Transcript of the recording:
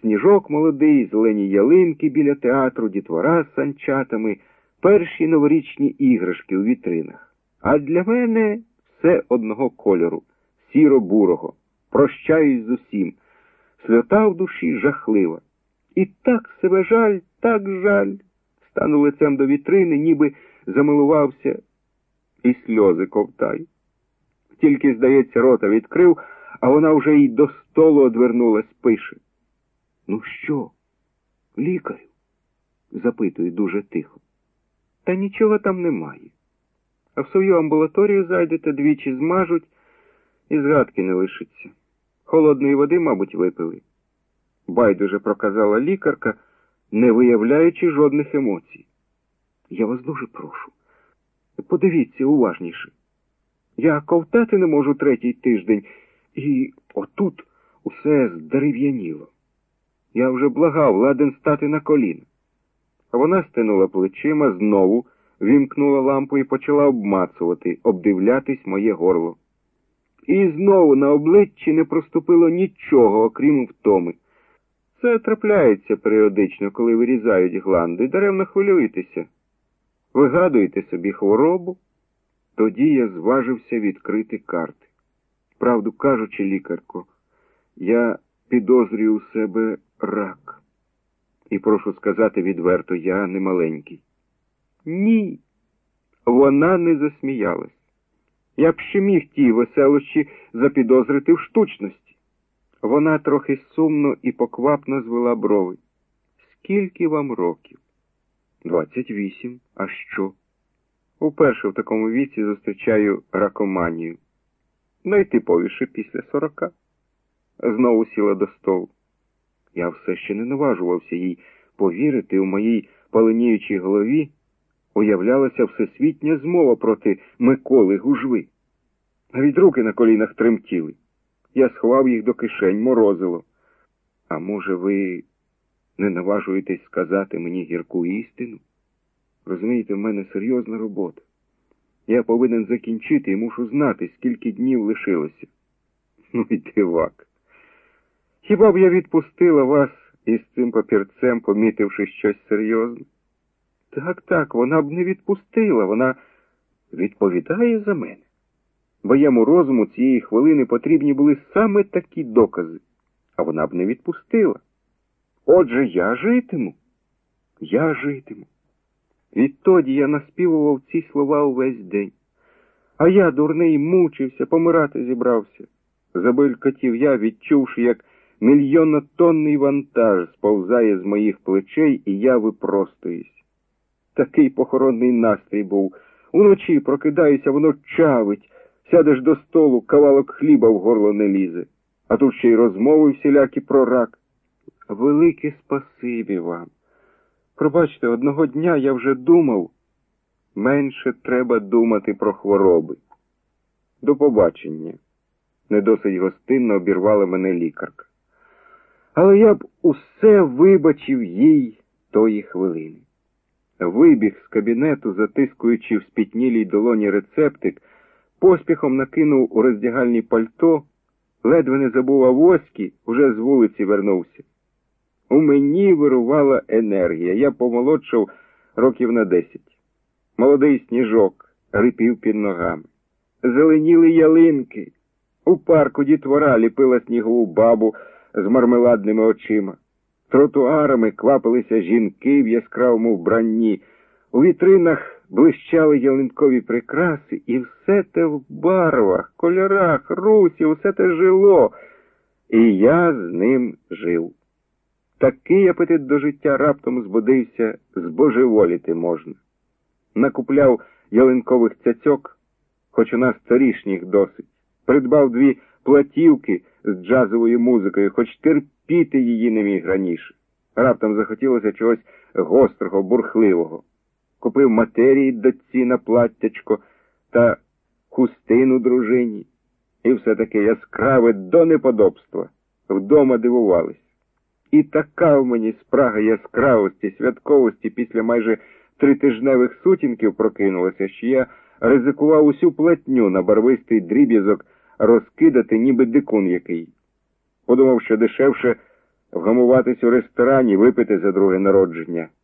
сніжок молодий, зелені ялинки біля театру, дітвора з санчатами, перші новорічні іграшки у вітринах. А для мене все одного кольору, сіро-бурого. Прощаюсь з усім. Сльота в душі жахлива. І так себе жаль, так жаль. Стану лицем до вітрини, ніби замилувався, і сльози ковтаю. Тільки, здається, рота відкрив, а вона вже й до столу одвернулась, пише. Ну що, лікарю? запитую дуже тихо. Та нічого там немає. А в свою амбулаторію зайдете двічі змажуть і згадки не лишиться. Холодної води, мабуть, випили. Байдуже проказала лікарка, не виявляючи жодних емоцій. Я вас дуже прошу. Подивіться уважніше. Я ковтати не можу третій тиждень, і отут усе здерев'яніло. Я вже благав ладен стати на коліна. А вона стинула плечима, знову вімкнула лампу і почала обмацувати, обдивлятись моє горло. І знову на обличчі не проступило нічого, окрім втоми. Це трапляється періодично, коли вирізають гланди, даремно хвилюєтеся. Вигадуєте собі хворобу, тоді я зважився відкрити карти. Правду кажучи, лікарко, я підозрюю у себе рак. І прошу сказати відверто, я не маленький. Ні. Вона не засміялась. Я б ще міг тій веселощі запідозрити в штучності. Вона трохи сумно і поквапно звела брови. Скільки вам років? Двадцять вісім. А що? Уперше в такому віці зустрічаю ракоманію. Найтиповіше після сорока. Знову сіла до столу. Я все ще не наважувався їй повірити у моїй паленіючій голові. Уявлялася всесвітня змова проти Миколи Гужви. Навіть руки на колінах тремтіли. Я сховав їх до кишень, морозило. А може, ви не наважуєтесь сказати мені гірку істину? Розумієте, в мене серйозна робота. Я повинен закінчити і мушу знати, скільки днів лишилося. Ну і дивак. Хіба б я відпустила вас із цим папірцем, помітивши щось серйозне? Так, так, вона б не відпустила, вона відповідає за мене. Моєму розуму цієї хвилини потрібні були саме такі докази, а вона б не відпустила. Отже, я житиму, я житиму. Відтоді я наспівував ці слова увесь день. А я, дурний, мучився, помирати зібрався. Забелькотів я, відчувши, як мільйонотонний вантаж сповзає з моїх плечей, і я випростуюсь. Такий похоронний настрій був. Уночі прокидаюся, воно чавить, сядеш до столу, кавалок хліба в горло не лізе. А тут ще й розмови всілякі про рак. Велике спасибі вам. Пробачте, одного дня я вже думав, менше треба думати про хвороби. До побачення. Не досить гостинно обірвала мене лікарка. Але я б усе вибачив їй тої хвилини. Вибіг з кабінету, затискуючи в спітнілій долоні рецептик, поспіхом накинув у роздягальні пальто, ледве не забув авоськи, уже з вулиці вернувся. У мені вирувала енергія. Я помолодшав років на десять. Молодий сніжок рипів під ногами. Зеленіли ялинки. У парку дітвора ліпила снігову бабу з мармеладними очима. Тротуарами квапилися жінки в яскравому вбранні. У вітринах блищали ялинкові прикраси, і все те в барвах, кольорах, русі, усе те жило. І я з ним жив. Такий апетит до життя раптом збудився, збожеволіти можна. Накупляв ялинкових цяцьок, хоч у нас торішніх досить. Придбав дві платівки з джазовою музикою, хоч терпіти її не міг раніше. Раптом захотілося чогось гострого, бурхливого. Купив матерії дочці на платтячко та хустину дружині. І все таке яскраве до неподобства. Вдома дивувались. І така в мені спрага яскравості, святковості після майже тритижневих сутінків прокинулася, що я ризикував усю платню на барвистий дріб'язок розкидати, ніби дикун який. Подумав, що дешевше вгамуватись у ресторані, випити за друге народження.